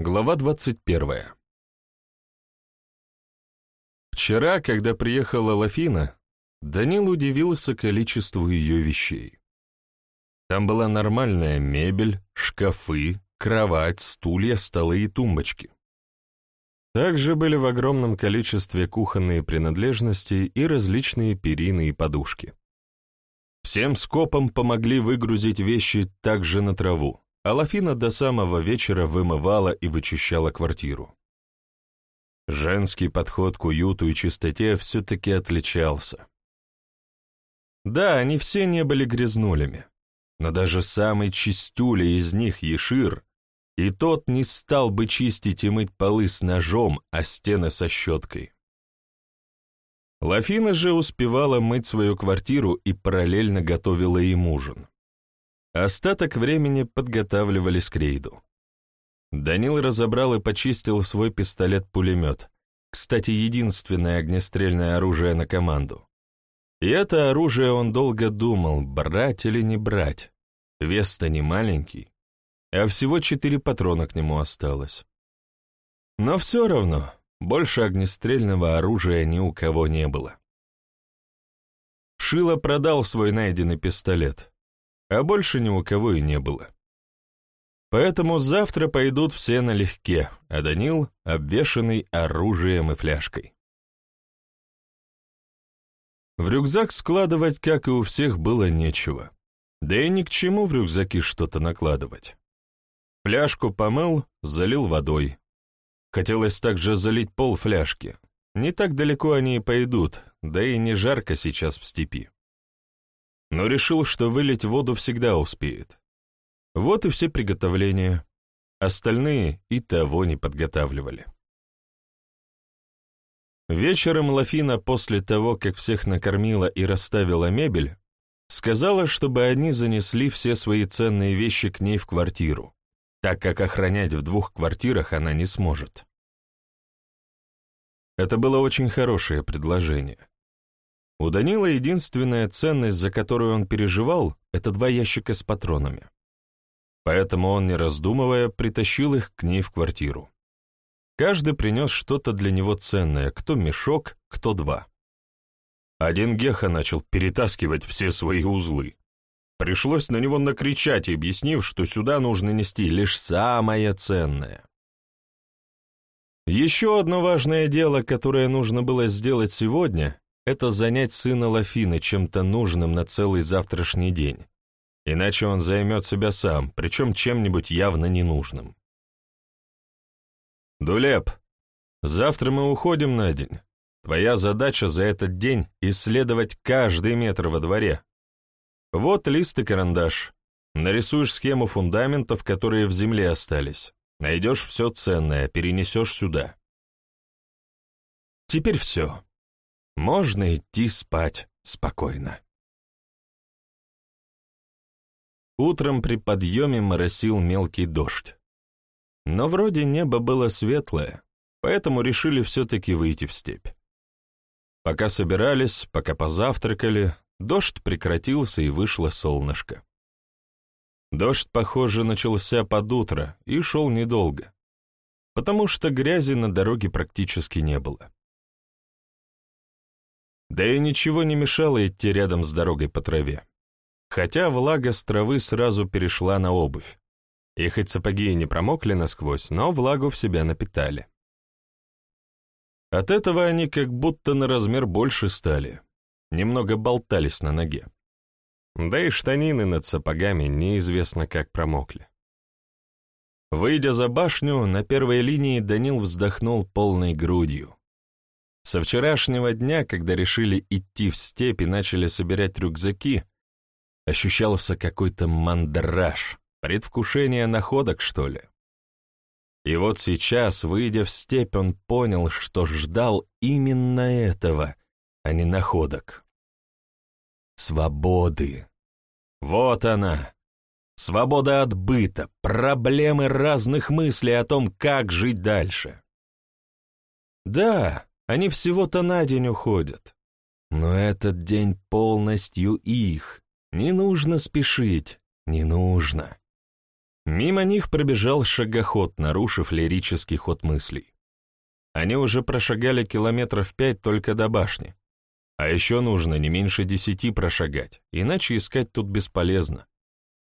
Глава 21. Вчера, когда приехала Лафина, Данил удивился количеству ее вещей. Там была нормальная мебель, шкафы, кровать, стулья, столы и тумбочки. Также были в огромном количестве кухонные принадлежности и различные перины и подушки. Всем скопом помогли выгрузить вещи также на траву, а Лафина до самого вечера вымывала и вычищала квартиру. Женский подход к уюту и чистоте все-таки отличался. Да, они все не были грязнулями, но даже самый чистюля из них, Ешир, и тот не стал бы чистить и мыть полы с ножом, а стены со щеткой. Лафина же успевала мыть свою квартиру и параллельно готовила им ужин. Остаток времени подготавливались к рейду. Данил разобрал и почистил свой пистолет-пулемет, кстати, единственное огнестрельное оружие на команду. И это оружие он долго думал, брать или не брать. Вес-то не маленький, а всего четыре патрона к нему осталось. Но все равно, больше огнестрельного оружия ни у кого не было. Шило продал свой найденный пистолет, а больше ни у кого и не было. Поэтому завтра пойдут все налегке, а Данил — обвешанный оружием и фляжкой. В рюкзак складывать, как и у всех, было нечего. Да и ни к чему в рюкзаки что-то накладывать. Фляжку помыл, залил водой. Хотелось также залить пол фляжки. Не так далеко они и пойдут, да и не жарко сейчас в степи но решил, что вылить воду всегда успеет. Вот и все приготовления. Остальные и того не подготавливали. Вечером Лафина, после того, как всех накормила и расставила мебель, сказала, чтобы они занесли все свои ценные вещи к ней в квартиру, так как охранять в двух квартирах она не сможет. Это было очень хорошее предложение. У Данила единственная ценность, за которую он переживал, это два ящика с патронами. Поэтому он, не раздумывая, притащил их к ней в квартиру. Каждый принес что-то для него ценное, кто мешок, кто два. Один Геха начал перетаскивать все свои узлы. Пришлось на него накричать, объяснив, что сюда нужно нести лишь самое ценное. Еще одно важное дело, которое нужно было сделать сегодня, это занять сына Лафины чем-то нужным на целый завтрашний день, иначе он займет себя сам, причем чем-нибудь явно ненужным. «Дулеп, завтра мы уходим на день. Твоя задача за этот день — исследовать каждый метр во дворе. Вот лист и карандаш. Нарисуешь схему фундаментов, которые в земле остались. Найдешь все ценное, перенесешь сюда. Теперь все можно идти спать спокойно. Утром при подъеме моросил мелкий дождь. Но вроде небо было светлое, поэтому решили все-таки выйти в степь. Пока собирались, пока позавтракали, дождь прекратился и вышло солнышко. Дождь, похоже, начался под утро и шел недолго, потому что грязи на дороге практически не было. Да и ничего не мешало идти рядом с дорогой по траве. Хотя влага с травы сразу перешла на обувь. И хоть сапоги и не промокли насквозь, но влагу в себя напитали. От этого они как будто на размер больше стали, немного болтались на ноге. Да и штанины над сапогами неизвестно как промокли. Выйдя за башню, на первой линии Данил вздохнул полной грудью. Со вчерашнего дня, когда решили идти в степь и начали собирать рюкзаки, ощущался какой-то мандраж, предвкушение находок, что ли. И вот сейчас, выйдя в степь, он понял, что ждал именно этого, а не находок. Свободы. Вот она. Свобода от быта, проблемы разных мыслей о том, как жить дальше. Да, они всего-то на день уходят. Но этот день полностью их. Не нужно спешить, не нужно. Мимо них пробежал шагоход, нарушив лирический ход мыслей. Они уже прошагали километров пять только до башни. А еще нужно не меньше десяти прошагать, иначе искать тут бесполезно.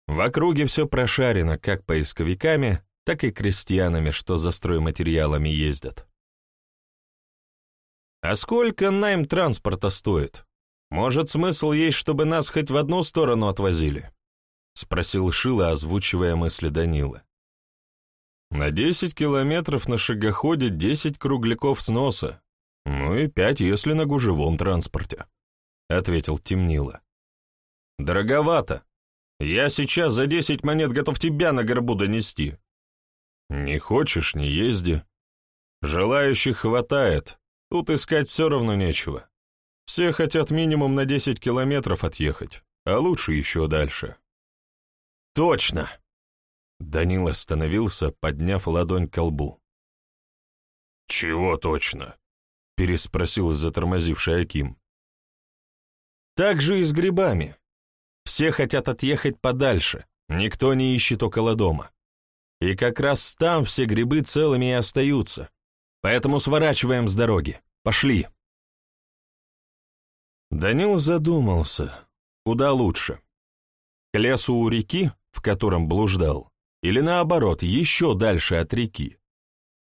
В округе все прошарено как поисковиками, так и крестьянами, что за стройматериалами ездят. А сколько найм транспорта стоит? Может, смысл есть, чтобы нас хоть в одну сторону отвозили? Спросил Шила, озвучивая мысли Данила. На десять километров на шагоходе десять кругляков сноса, ну и пять, если на гужевом транспорте, — ответил Темнила. Дороговато. Я сейчас за десять монет готов тебя на горбу донести. Не хочешь — не езди. Желающих хватает, тут искать все равно нечего. Все хотят минимум на десять километров отъехать, а лучше еще дальше. Точно! Данил остановился, подняв ладонь к лбу. «Чего точно?» — переспросил затормозивший Аким. «Так же и с грибами. Все хотят отъехать подальше, никто не ищет около дома. И как раз там все грибы целыми и остаются. Поэтому сворачиваем с дороги. Пошли!» Данил задумался, куда лучше. К лесу у реки, в котором блуждал, или наоборот, еще дальше от реки.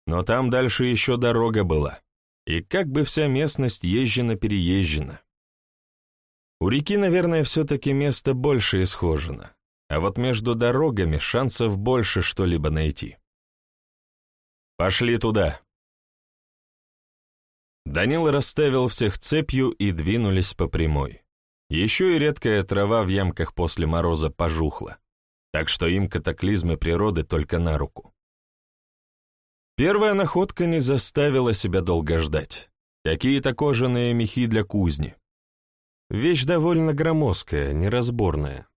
Но там дальше еще дорога была, и как бы вся местность езжена-переезжена. У реки, наверное, все-таки место больше исхожено, а вот между дорогами шансов больше что-либо найти. «Пошли туда!» Данил расставил всех цепью и двинулись по прямой. Еще и редкая трава в ямках после мороза пожухла так что им катаклизмы природы только на руку. Первая находка не заставила себя долго ждать. Какие-то кожаные мехи для кузни. Вещь довольно громоздкая, неразборная.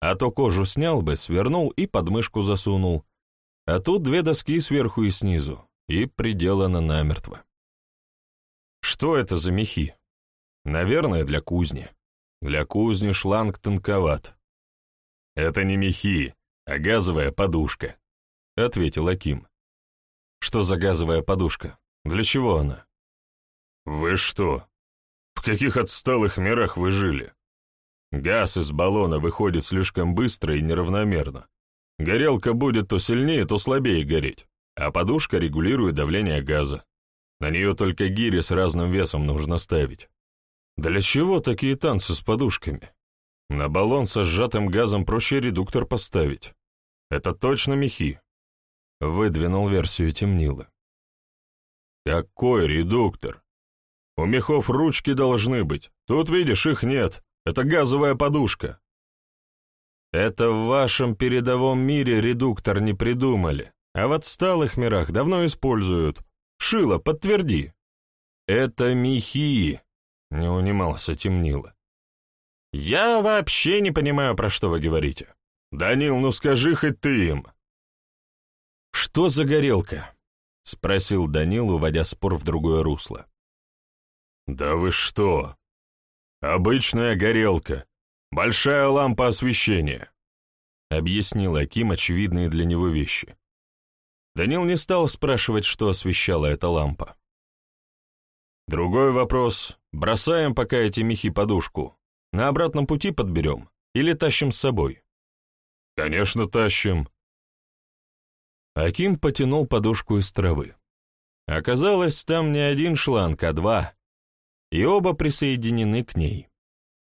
А то кожу снял бы, свернул и подмышку засунул. А тут две доски сверху и снизу, и приделано намертво. Что это за мехи? Наверное, для кузни. Для кузни шланг тонковат. «Это не мехи, а газовая подушка», — ответил Аким. «Что за газовая подушка? Для чего она?» «Вы что? В каких отсталых мирах вы жили? Газ из баллона выходит слишком быстро и неравномерно. Горелка будет то сильнее, то слабее гореть, а подушка регулирует давление газа. На нее только гири с разным весом нужно ставить. Для чего такие танцы с подушками? На баллон со сжатым газом проще редуктор поставить. Это точно мехи. Выдвинул версию темнила. Какой редуктор? У мехов ручки должны быть. Тут, видишь, их нет. Это газовая подушка. Это в вашем передовом мире редуктор не придумали, а в отсталых мирах давно используют. Шило, подтверди. Это мехи, не унимался темнило. «Я вообще не понимаю, про что вы говорите. Данил, ну скажи хоть ты им». «Что за горелка?» — спросил Данил, уводя спор в другое русло. «Да вы что? Обычная горелка. Большая лампа освещения», — объяснил Аким очевидные для него вещи. Данил не стал спрашивать, что освещала эта лампа. «Другой вопрос. Бросаем пока эти мехи подушку. На обратном пути подберем или тащим с собой?» «Конечно, тащим». Аким потянул подушку из травы. Оказалось, там не один шланг, а два, и оба присоединены к ней.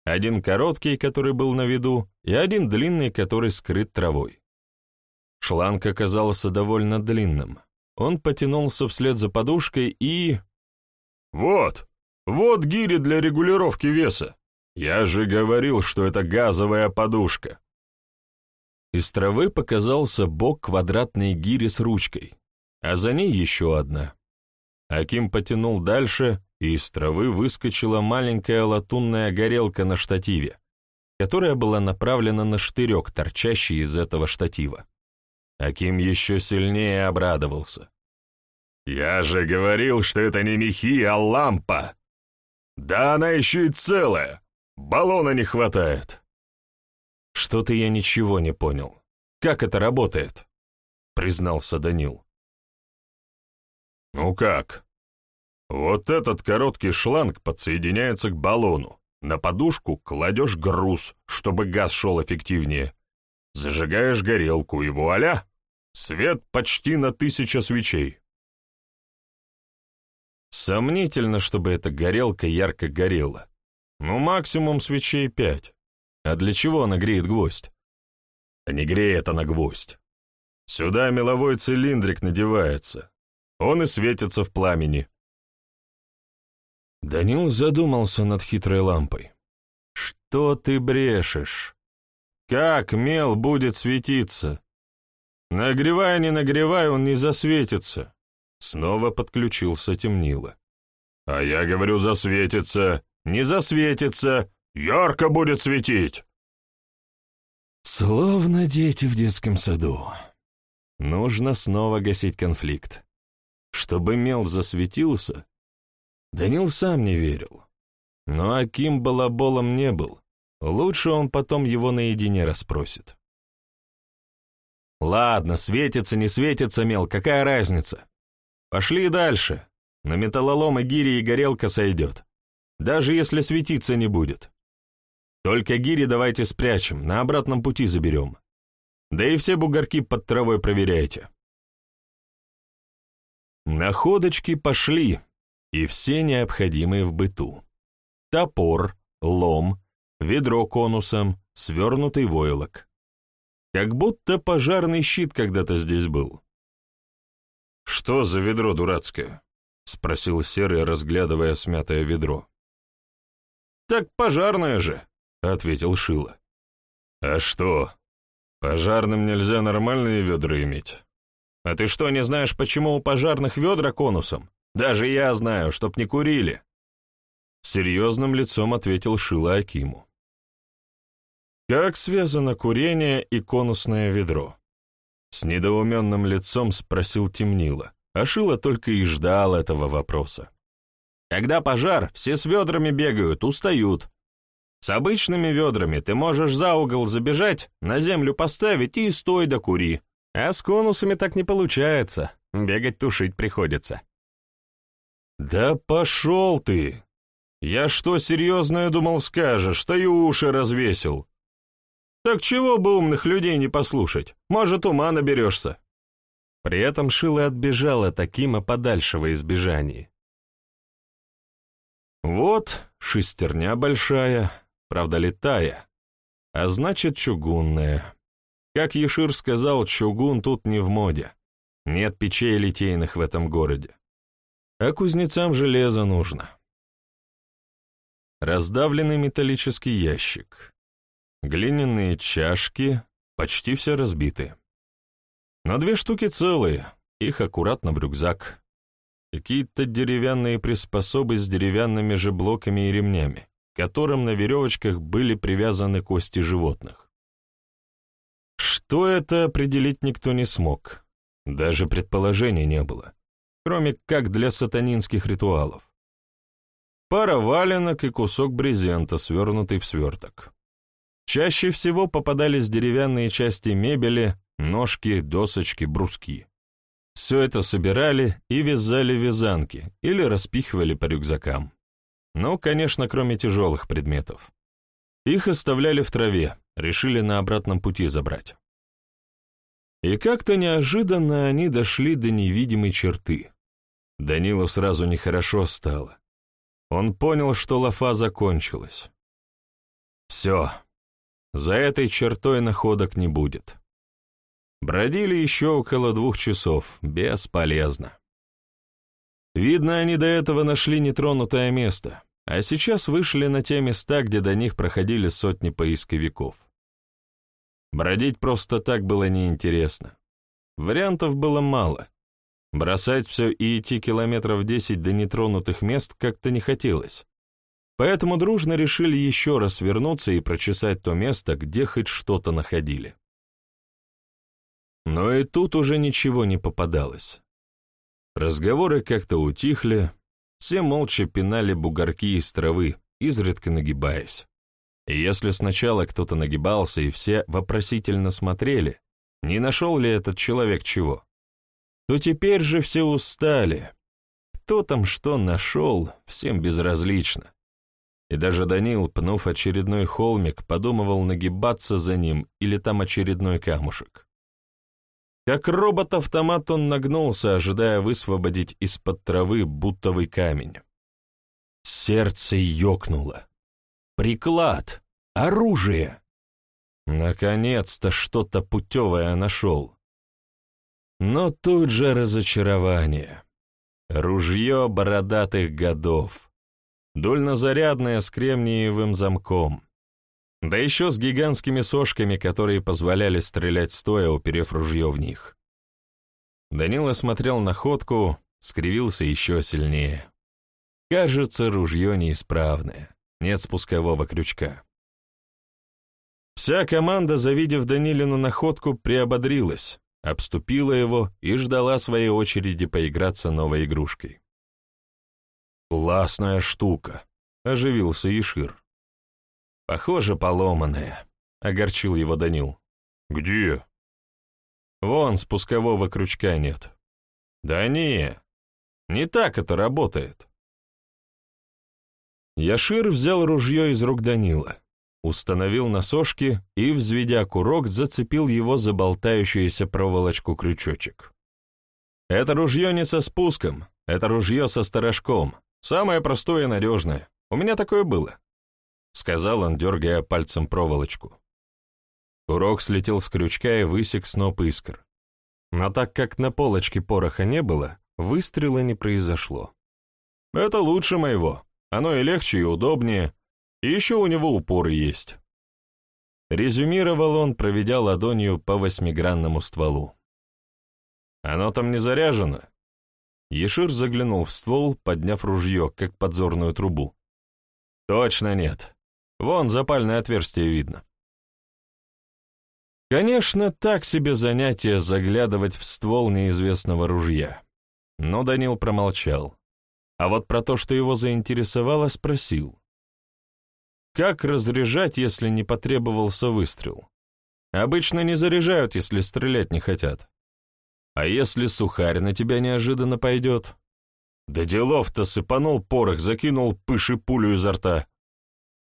Один короткий, который был на виду, и один длинный, который скрыт травой. Шланг оказался довольно длинным. Он потянулся вслед за подушкой и... «Вот! Вот гири для регулировки веса!» «Я же говорил, что это газовая подушка!» Из травы показался бок квадратной гири с ручкой, а за ней еще одна. Аким потянул дальше, и из травы выскочила маленькая латунная горелка на штативе, которая была направлена на штырек, торчащий из этого штатива. Аким еще сильнее обрадовался. «Я же говорил, что это не мехи, а лампа! Да она еще и целая! Баллона не хватает!» Что-то я ничего не понял. как это работает», — признался Данил. «Ну как? Вот этот короткий шланг подсоединяется к баллону. На подушку кладешь груз, чтобы газ шел эффективнее. Зажигаешь горелку, и вуаля! Свет почти на тысяча свечей. Сомнительно, чтобы эта горелка ярко горела. Ну, максимум свечей пять. А для чего она греет гвоздь? А не греет она гвоздь. Сюда меловой цилиндрик надевается. Он и светится в пламени. Данил задумался над хитрой лампой. «Что ты брешешь? Как мел будет светиться? Нагревай, не нагревай, он не засветится». Снова подключился темнило. «А я говорю, засветится. Не засветится. Ярко будет светить». Словно дети в детском саду. Нужно снова гасить конфликт. Чтобы мел засветился, Данил сам не верил. Но Аким балаболом не был. Лучше он потом его наедине расспросит. «Ладно, светится, не светится, мел, какая разница? Пошли дальше. На металлолом и гири и горелка сойдет. Даже если светиться не будет. Только гири давайте спрячем, на обратном пути заберем. Да и все бугорки под травой проверяйте». Находочки пошли, и все необходимые в быту. Топор, лом, ведро конусом, свернутый войлок. Как будто пожарный щит когда-то здесь был. «Что за ведро дурацкое?» — спросил Серый, разглядывая смятое ведро. «Так пожарное же», — ответил Шила. «А что, пожарным нельзя нормальные ведра иметь? А ты что, не знаешь, почему у пожарных ведра конусом? Даже я знаю, чтоб не курили. Серьезным лицом ответил Шила Акиму. Как связано курение и конусное ведро? С недоуменным лицом спросил Темнила, а только и ждал этого вопроса. Когда пожар, все с ведрами бегают, устают. С обычными ведрами ты можешь за угол забежать, на землю поставить и стой да кури. А с конусами так не получается, бегать тушить приходится. «Да пошел ты! Я что серьезное думал скажешь, стою уши развесил. Так чего бы умных людей не послушать? Может, ума наберешься?» При этом Шила отбежала таким, а подальше во избежании. Вот шестерня большая, правда летая, а значит чугунная. Как Ешир сказал, чугун тут не в моде. Нет печей литейных в этом городе а кузнецам железо нужно. Раздавленный металлический ящик. Глиняные чашки, почти все разбиты. Но две штуки целые, их аккуратно в рюкзак. Какие-то деревянные приспособы с деревянными же блоками и ремнями, к которым на веревочках были привязаны кости животных. Что это определить никто не смог. Даже предположения не было кроме как для сатанинских ритуалов. Пара валенок и кусок брезента, свернутый в сверток. Чаще всего попадались деревянные части мебели, ножки, досочки, бруски. Все это собирали и вязали вязанки или распихивали по рюкзакам. Ну, конечно, кроме тяжелых предметов. Их оставляли в траве, решили на обратном пути забрать. И как-то неожиданно они дошли до невидимой черты. Данилу сразу нехорошо стало. Он понял, что лафа закончилась. Все, за этой чертой находок не будет. Бродили еще около двух часов, бесполезно. Видно, они до этого нашли нетронутое место, а сейчас вышли на те места, где до них проходили сотни поисковиков. Бродить просто так было неинтересно. Вариантов было мало — Бросать все и идти километров десять до нетронутых мест как-то не хотелось. Поэтому дружно решили еще раз вернуться и прочесать то место, где хоть что-то находили. Но и тут уже ничего не попадалось. Разговоры как-то утихли, все молча пинали бугорки из травы, изредка нагибаясь. И если сначала кто-то нагибался и все вопросительно смотрели, не нашел ли этот человек чего, то теперь же все устали. Кто там что нашел, всем безразлично. И даже Данил, пнув очередной холмик, подумывал нагибаться за ним или там очередной камушек. Как робот-автомат он нагнулся, ожидая высвободить из-под травы бутовый камень. Сердце ёкнуло. Приклад! Оружие! Наконец-то что-то путевое нашел. Но тут же разочарование. Ружье бородатых годов. Дульнозарядное с кремниевым замком. Да еще с гигантскими сошками, которые позволяли стрелять стоя, уперев ружье в них. Данила смотрел на ходку, скривился еще сильнее. Кажется, ружье неисправное, нет спускового крючка. Вся команда, завидев Данилину находку, приободрилась, обступила его и ждала своей очереди поиграться новой игрушкой. «Классная штука», — оживился Ишир. «Похоже, поломанная», — огорчил его Данил. «Где?» «Вон, спускового крючка нет». «Да не, не так это работает». Яшир взял ружье из рук Данила, установил на сошки и, взведя курок, зацепил его за болтающуюся проволочку-крючочек. «Это ружье не со спуском, это ружье со сторожком, самое простое и надежное. У меня такое было», — сказал он, дергая пальцем проволочку. Курок слетел с крючка и высек сноп искр. Но так как на полочке пороха не было, выстрела не произошло. «Это лучше моего», оно и легче, и удобнее, и еще у него упор есть. Резюмировал он, проведя ладонью по восьмигранному стволу. «Оно там не заряжено?» Ешир заглянул в ствол, подняв ружье, как подзорную трубу. «Точно нет. Вон запальное отверстие видно». Конечно, так себе занятие заглядывать в ствол неизвестного ружья. Но Данил промолчал. А вот про то, что его заинтересовало, спросил. Как разряжать, если не потребовался выстрел? Обычно не заряжают, если стрелять не хотят. А если сухарь на тебя неожиданно пойдет? Да делов-то сыпанул порох, закинул пыши пулю изо рта.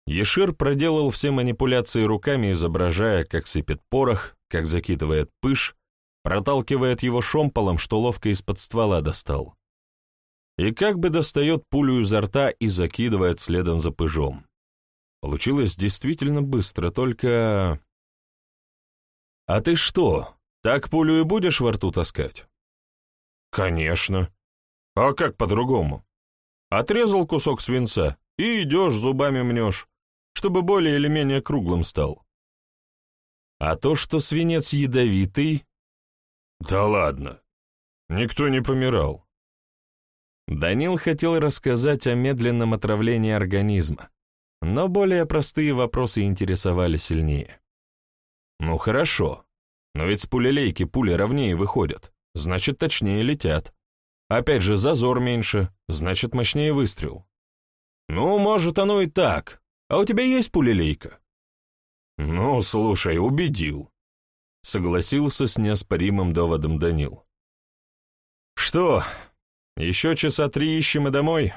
Ешир проделал все манипуляции руками, изображая, как сыпет порох, как закидывает пыш, проталкивает его шомполом, что ловко из-под ствола достал и как бы достает пулю изо рта и закидывает следом за пыжом. Получилось действительно быстро, только... «А ты что, так пулю и будешь во рту таскать?» «Конечно. А как по-другому? Отрезал кусок свинца и идешь, зубами мнешь, чтобы более или менее круглым стал». «А то, что свинец ядовитый...» «Да ладно, никто не помирал. Данил хотел рассказать о медленном отравлении организма, но более простые вопросы интересовали сильнее. «Ну хорошо, но ведь с пулелейки пули ровнее выходят, значит, точнее летят. Опять же, зазор меньше, значит, мощнее выстрел. Ну, может, оно и так. А у тебя есть пулелейка?» «Ну, слушай, убедил», — согласился с неоспоримым доводом Данил. «Что, еще часа три ищем и домой».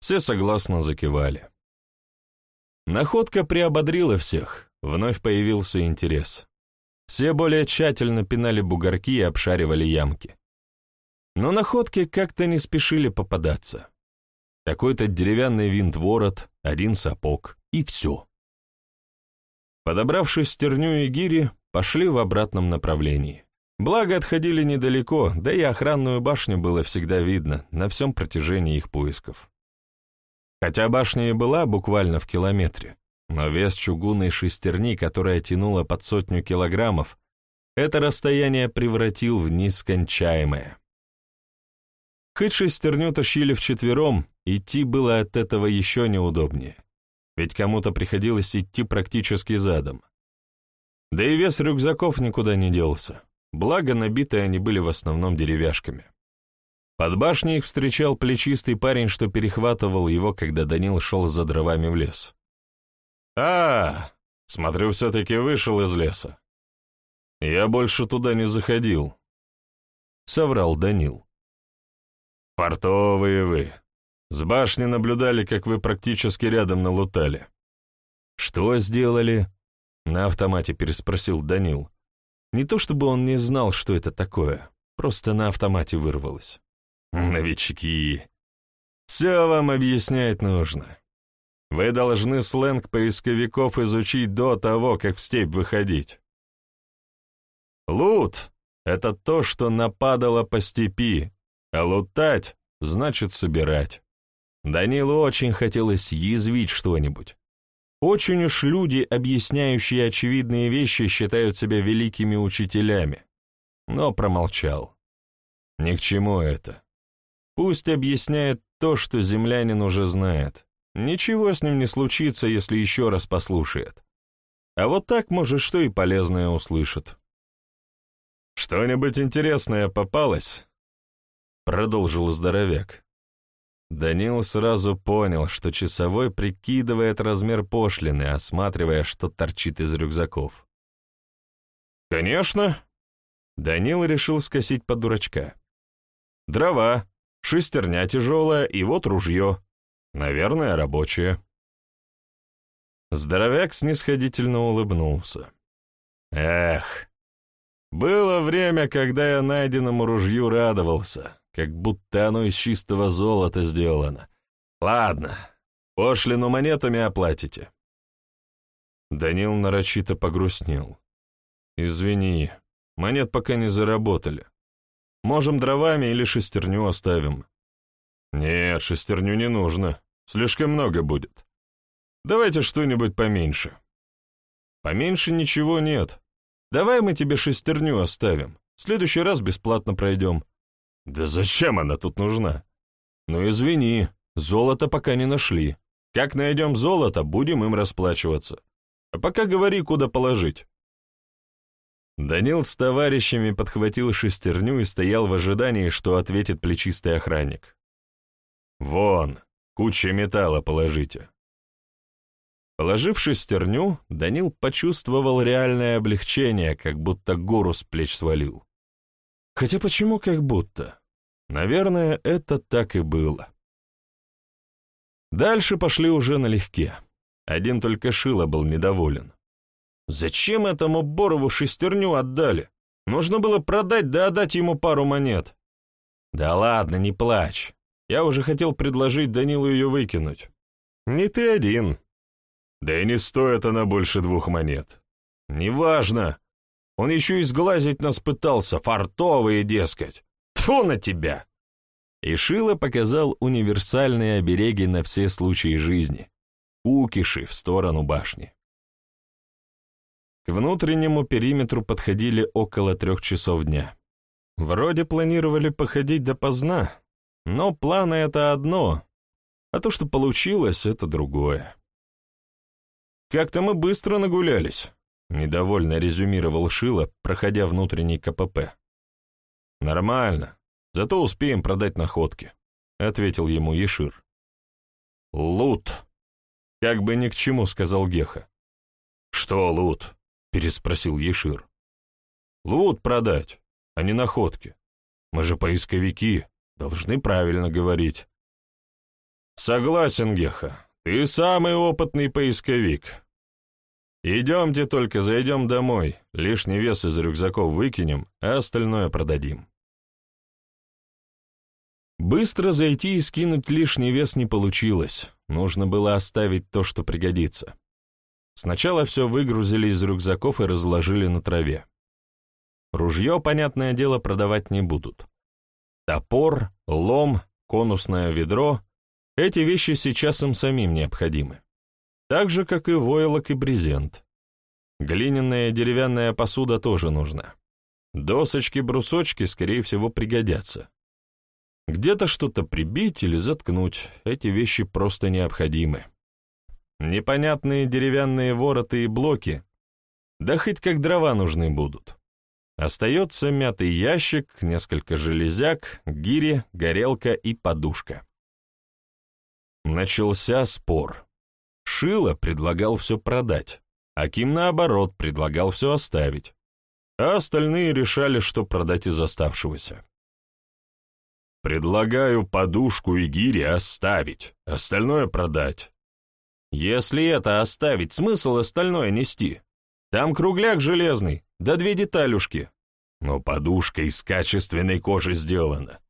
Все согласно закивали. Находка приободрила всех, вновь появился интерес. Все более тщательно пинали бугорки и обшаривали ямки. Но находки как-то не спешили попадаться. Какой-то деревянный винт-ворот, один сапог, и все. Подобравшись стерню и гири, пошли в обратном направлении. Благо, отходили недалеко, да и охранную башню было всегда видно на всем протяжении их поисков. Хотя башня и была буквально в километре, но вес чугунной шестерни, которая тянула под сотню килограммов, это расстояние превратил в нескончаемое. Хоть шестерню тащили вчетвером, идти было от этого еще неудобнее, ведь кому-то приходилось идти практически задом. Да и вес рюкзаков никуда не делся благо набитые они были в основном деревяшками. Под башней их встречал плечистый парень, что перехватывал его, когда Данил шел за дровами в лес. «А, смотрю, все-таки вышел из леса. «Я больше туда не заходил», — соврал Данил. «Портовые вы. С башни наблюдали, как вы практически рядом налутали». «Что сделали?» — на автомате переспросил Данил. Не то чтобы он не знал, что это такое, просто на автомате вырвалось. «Новички! Все вам объяснять нужно. Вы должны сленг поисковиков изучить до того, как в степь выходить. Лут — это то, что нападало по степи, а лутать — значит собирать. Данилу очень хотелось язвить что-нибудь. Очень уж люди, объясняющие очевидные вещи, считают себя великими учителями. Но промолчал. Ни к чему это. Пусть объясняет то, что землянин уже знает. Ничего с ним не случится, если еще раз послушает. А вот так, может, что и полезное услышит. «Что-нибудь интересное попалось?» Продолжил здоровяк. Данил сразу понял, что часовой прикидывает размер пошлины, осматривая, что торчит из рюкзаков. «Конечно!» Данил решил скосить под дурачка. «Дрова, шестерня тяжелая и вот ружье. Наверное, рабочее». Здоровяк снисходительно улыбнулся. «Эх, было время, когда я найденному ружью радовался как будто оно из чистого золота сделано. Ладно, пошлину монетами оплатите. Данил нарочито погрустнел. Извини, монет пока не заработали. Можем дровами или шестерню оставим. Нет, шестерню не нужно, слишком много будет. Давайте что-нибудь поменьше. Поменьше ничего нет. Давай мы тебе шестерню оставим. В следующий раз бесплатно пройдем. Да зачем она тут нужна? Ну извини, золото пока не нашли. Как найдем золото, будем им расплачиваться. А пока говори, куда положить. Данил с товарищами подхватил шестерню и стоял в ожидании, что ответит плечистый охранник. «Вон, куча металла положите». Положив шестерню, Данил почувствовал реальное облегчение, как будто гору с плеч свалил. Хотя почему как будто? Наверное, это так и было. Дальше пошли уже налегке. Один только Шило был недоволен. Зачем этому Борову шестерню отдали? Нужно было продать да отдать ему пару монет. Да ладно, не плачь. Я уже хотел предложить Данилу ее выкинуть. Не ты один. Да и не стоит она больше двух монет. Неважно. Он еще и сглазить нас пытался, фартовые, дескать. Тьфу на тебя!» И Шило показал универсальные обереги на все случаи жизни. Укиши в сторону башни. К внутреннему периметру подходили около трех часов дня. Вроде планировали походить допоздна, но планы — это одно, а то, что получилось, — это другое. Как-то мы быстро нагулялись. Недовольно резюмировал Шило, проходя внутренний КПП. «Нормально. Зато успеем продать находки», — ответил ему Ешир. «Лут!» — как бы ни к чему, — сказал Геха. «Что лут?» — переспросил Ешир. «Лут продать, а не находки. Мы же поисковики, должны правильно говорить». «Согласен, Геха, ты самый опытный поисковик», «Идемте только, зайдем домой, лишний вес из рюкзаков выкинем, а остальное продадим». Быстро зайти и скинуть лишний вес не получилось, нужно было оставить то, что пригодится. Сначала все выгрузили из рюкзаков и разложили на траве. Ружье, понятное дело, продавать не будут. Топор, лом, конусное ведро — эти вещи сейчас им самим необходимы так же, как и войлок и брезент. Глиняная и деревянная посуда тоже нужна. Досочки-брусочки, скорее всего, пригодятся. Где-то что-то прибить или заткнуть, эти вещи просто необходимы. Непонятные деревянные вороты и блоки, да хоть как дрова нужны будут. Остается мятый ящик, несколько железяк, гири, горелка и подушка. Начался спор. Шило предлагал все продать, а Ким, наоборот, предлагал все оставить. а остальные решали, что продать из оставшегося. Предлагаю подушку и гири оставить, остальное продать. Если это оставить, смысл остальное нести? Там кругляк железный, да две деталюшки. Но подушка из качественной кожи сделана.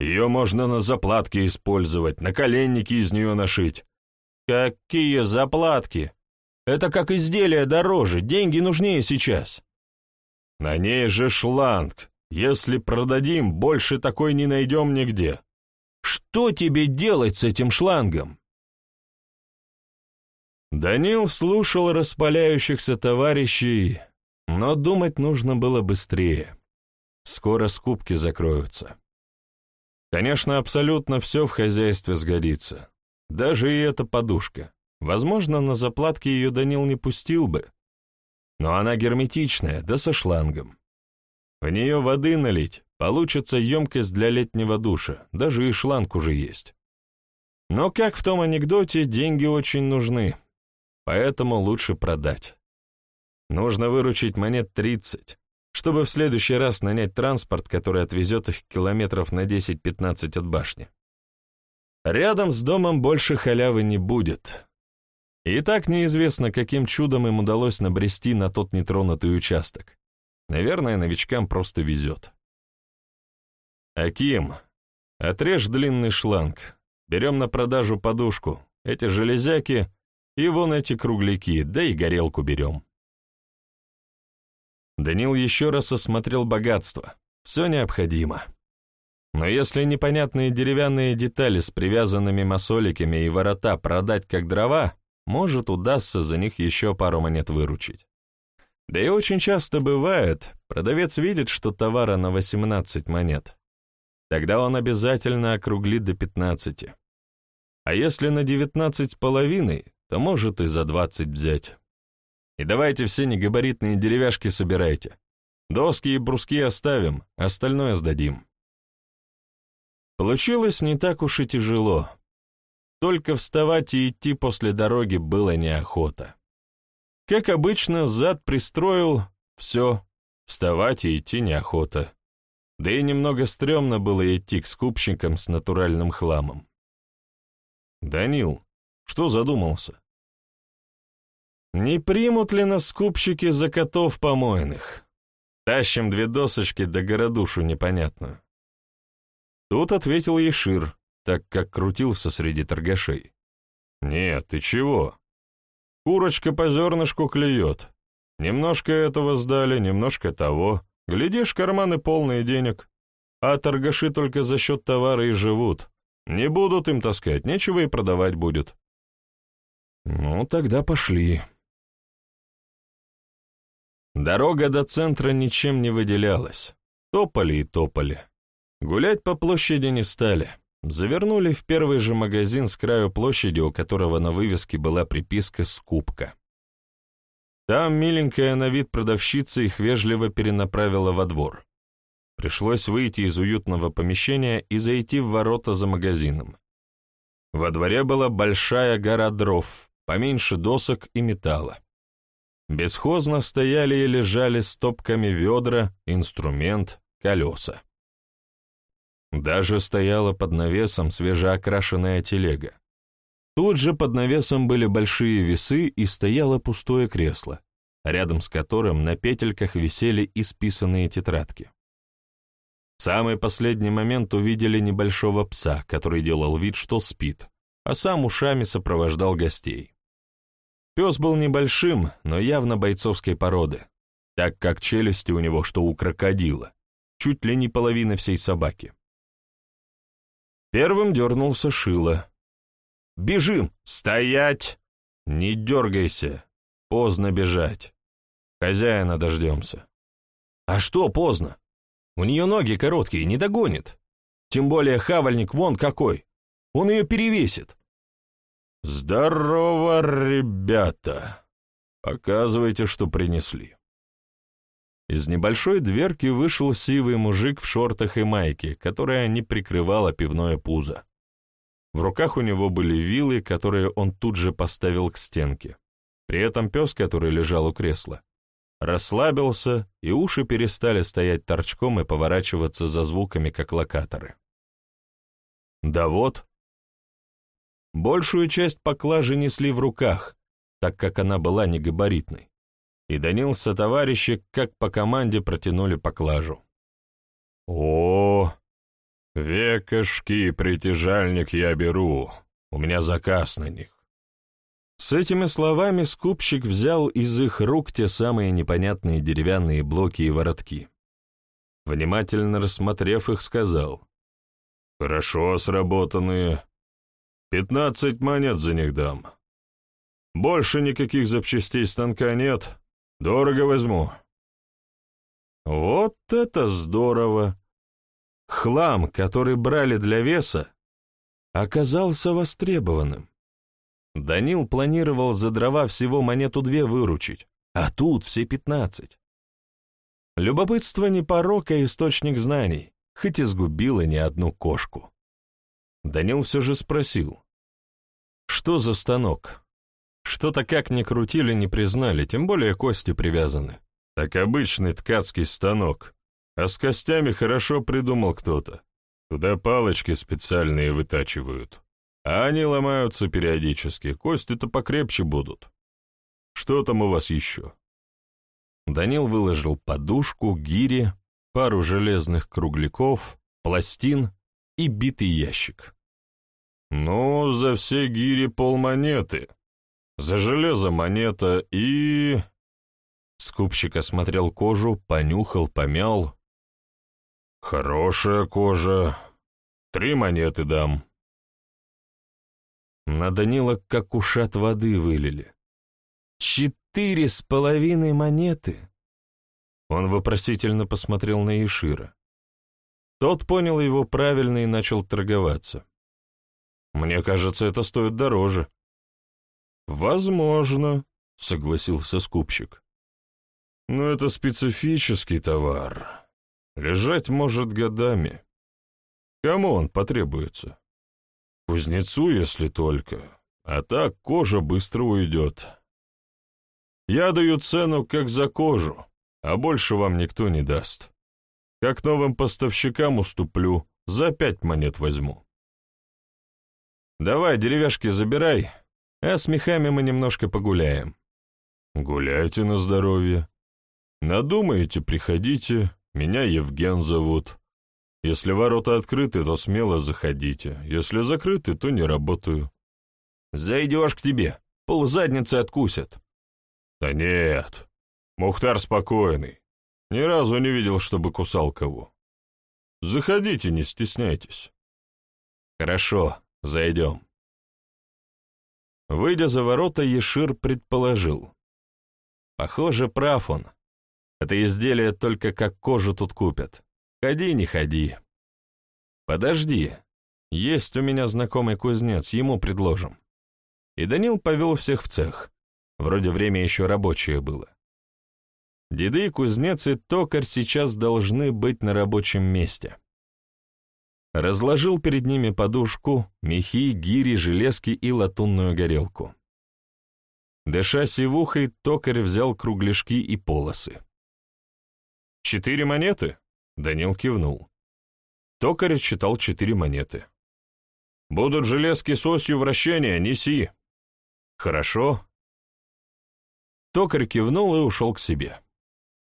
Ее можно на заплатки использовать, на коленники из нее нашить. Какие заплатки? Это как изделие дороже, деньги нужнее сейчас. На ней же шланг. Если продадим, больше такой не найдем нигде. Что тебе делать с этим шлангом? Данил слушал распаляющихся товарищей, но думать нужно было быстрее. Скоро скупки закроются. Конечно, абсолютно все в хозяйстве сгодится. Даже и эта подушка. Возможно, на заплатке ее Данил не пустил бы. Но она герметичная, да со шлангом. В нее воды налить, получится емкость для летнего душа, даже и шланг уже есть. Но, как в том анекдоте, деньги очень нужны поэтому лучше продать. Нужно выручить монет 30, чтобы в следующий раз нанять транспорт, который отвезет их километров на 10-15 от башни. Рядом с домом больше халявы не будет. И так неизвестно, каким чудом им удалось набрести на тот нетронутый участок. Наверное, новичкам просто везет. «Аким, отрежь длинный шланг. Берем на продажу подушку. Эти железяки и вон эти кругляки, да и горелку берем. Данил еще раз осмотрел богатство. Все необходимо. Но если непонятные деревянные детали с привязанными масоликами и ворота продать как дрова, может, удастся за них еще пару монет выручить. Да и очень часто бывает, продавец видит, что товара на 18 монет. Тогда он обязательно округлит до 15. А если на 19 с половиной, то может и за двадцать взять. И давайте все негабаритные деревяшки собирайте. Доски и бруски оставим, остальное сдадим. Получилось не так уж и тяжело. Только вставать и идти после дороги было неохота. Как обычно, зад пристроил, все, вставать и идти неохота. Да и немного стрёмно было идти к скупщикам с натуральным хламом. «Данил, что задумался? Не примут ли нас скупщики за котов помойных? Тащим две досочки да городушу непонятную. Тут ответил Ешир, так как крутился среди торгашей. «Нет, ты чего? Курочка по зернышку клюет. Немножко этого сдали, немножко того. Глядишь, карманы полные денег. А торгаши только за счет товара и живут. Не будут им таскать, нечего и продавать будет. Ну, тогда пошли. Дорога до центра ничем не выделялась. Топали и топали. Гулять по площади не стали. Завернули в первый же магазин с краю площади, у которого на вывеске была приписка «Скупка». Там миленькая на вид продавщица их вежливо перенаправила во двор. Пришлось выйти из уютного помещения и зайти в ворота за магазином. Во дворе была большая гора дров, поменьше досок и металла. Бесхозно стояли и лежали стопками ведра, инструмент, колеса. Даже стояла под навесом свежеокрашенная телега. Тут же под навесом были большие весы и стояло пустое кресло, рядом с которым на петельках висели исписанные тетрадки. В самый последний момент увидели небольшого пса, который делал вид, что спит, а сам ушами сопровождал гостей. Пес был небольшим, но явно бойцовской породы, так как челюсти у него, что у крокодила, чуть ли не половина всей собаки. Первым дернулся Шило. «Бежим! Стоять! Не дергайся! Поздно бежать. Хозяина дождемся». «А что поздно? У нее ноги короткие, не догонит. Тем более хавальник вон какой. Он ее перевесит. «Здорово, ребята! Показывайте, что принесли». Из небольшой дверки вышел сивый мужик в шортах и майке, которая не прикрывала пивное пузо. В руках у него были вилы, которые он тут же поставил к стенке. При этом пес, который лежал у кресла, расслабился, и уши перестали стоять торчком и поворачиваться за звуками, как локаторы. Да вот. Большую часть поклажи несли в руках, так как она была негабаритной, и Данил со товарищи, как по команде, протянули поклажу. «О, векошки притяжальник я беру, у меня заказ на них. С этими словами скупщик взял из их рук те самые непонятные деревянные блоки и воротки. Внимательно рассмотрев их, сказал, «Хорошо сработанные. Пятнадцать монет за них дам. Больше никаких запчастей станка нет. Дорого возьму». Вот это здорово! Хлам, который брали для веса, оказался востребованным. Данил планировал за дрова всего монету две выручить, а тут все пятнадцать. Любопытство не порок, а источник знаний, хоть и сгубило не одну кошку. Данил все же спросил, что за станок? Что-то как ни крутили, не признали, тем более кости привязаны. Так обычный ткацкий станок, а с костями хорошо придумал кто-то. Туда палочки специальные вытачивают. А они ломаются периодически, кости-то покрепче будут. Что там у вас еще?» Данил выложил подушку, гири, пару железных кругляков, пластин и битый ящик. «Ну, за все гири полмонеты. За железо монета и...» Скупщик осмотрел кожу, понюхал, помял. «Хорошая кожа. Три монеты дам». На Данила как ушат воды вылили. «Четыре с половиной монеты!» Он вопросительно посмотрел на Ишира. Тот понял его правильно и начал торговаться. «Мне кажется, это стоит дороже». «Возможно», — согласился скупщик. «Но это специфический товар. Лежать может годами. Кому он потребуется?» Кузнецу, если только. А так кожа быстро уйдет. Я даю цену как за кожу, а больше вам никто не даст. Как новым поставщикам уступлю, за пять монет возьму. Давай, деревяшки забирай, а с мехами мы немножко погуляем. Гуляйте на здоровье. Надумаете, приходите, меня Евген зовут. Если ворота открыты, то смело заходите. Если закрыты, то не работаю. Зайдешь к тебе, ползадницы откусят. Да нет, Мухтар спокойный. Ни разу не видел, чтобы кусал кого. Заходите, не стесняйтесь. Хорошо, зайдем. Выйдя за ворота, Ешир предположил. Похоже, прав он. Это изделие только как кожу тут купят. Ходи, не ходи. Подожди. Есть у меня знакомый кузнец, ему предложим. И Данил повел всех в цех. Вроде время еще рабочее было. Деды, кузнец и токарь сейчас должны быть на рабочем месте. Разложил перед ними подушку, мехи, гири, железки и латунную горелку. Дыша сивухой, токарь взял кругляшки и полосы. «Четыре монеты?» Данил кивнул. Токарь считал четыре монеты. «Будут железки с осью вращения, неси!» «Хорошо». Токарь кивнул и ушел к себе.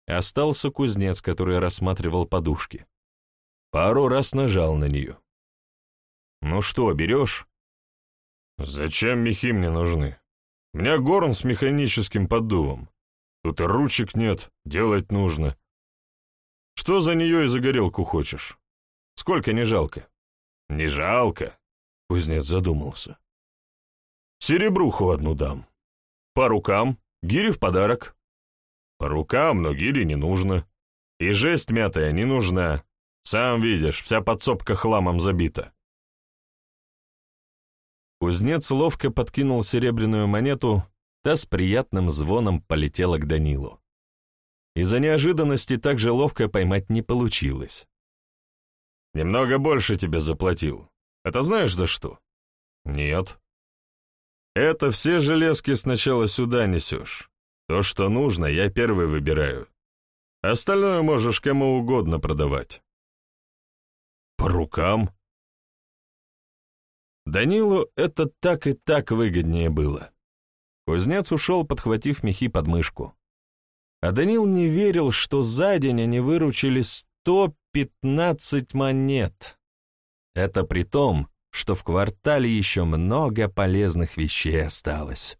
Остался кузнец, который рассматривал подушки. Пару раз нажал на нее. «Ну что, берешь?» «Зачем мехи мне нужны? У меня горн с механическим поддувом. Тут и ручек нет, делать нужно. Что за нее и за горелку хочешь? Сколько не жалко? Не жалко, кузнец задумался. Серебруху одну дам. По рукам, гири в подарок. По рукам, но гири не нужно. И жесть мятая не нужна. Сам видишь, вся подсобка хламом забита. Кузнец ловко подкинул серебряную монету, та с приятным звоном полетела к Данилу. Из-за неожиданности так же ловко поймать не получилось. «Немного больше тебе заплатил. Это знаешь за что?» «Нет». «Это все железки сначала сюда несешь. То, что нужно, я первый выбираю. Остальное можешь кому угодно продавать. По рукам? Данилу это так и так выгоднее было. Кузнец ушел, подхватив мехи под мышку. А Данил не верил, что за день они выручили 115 монет. Это при том, что в квартале еще много полезных вещей осталось.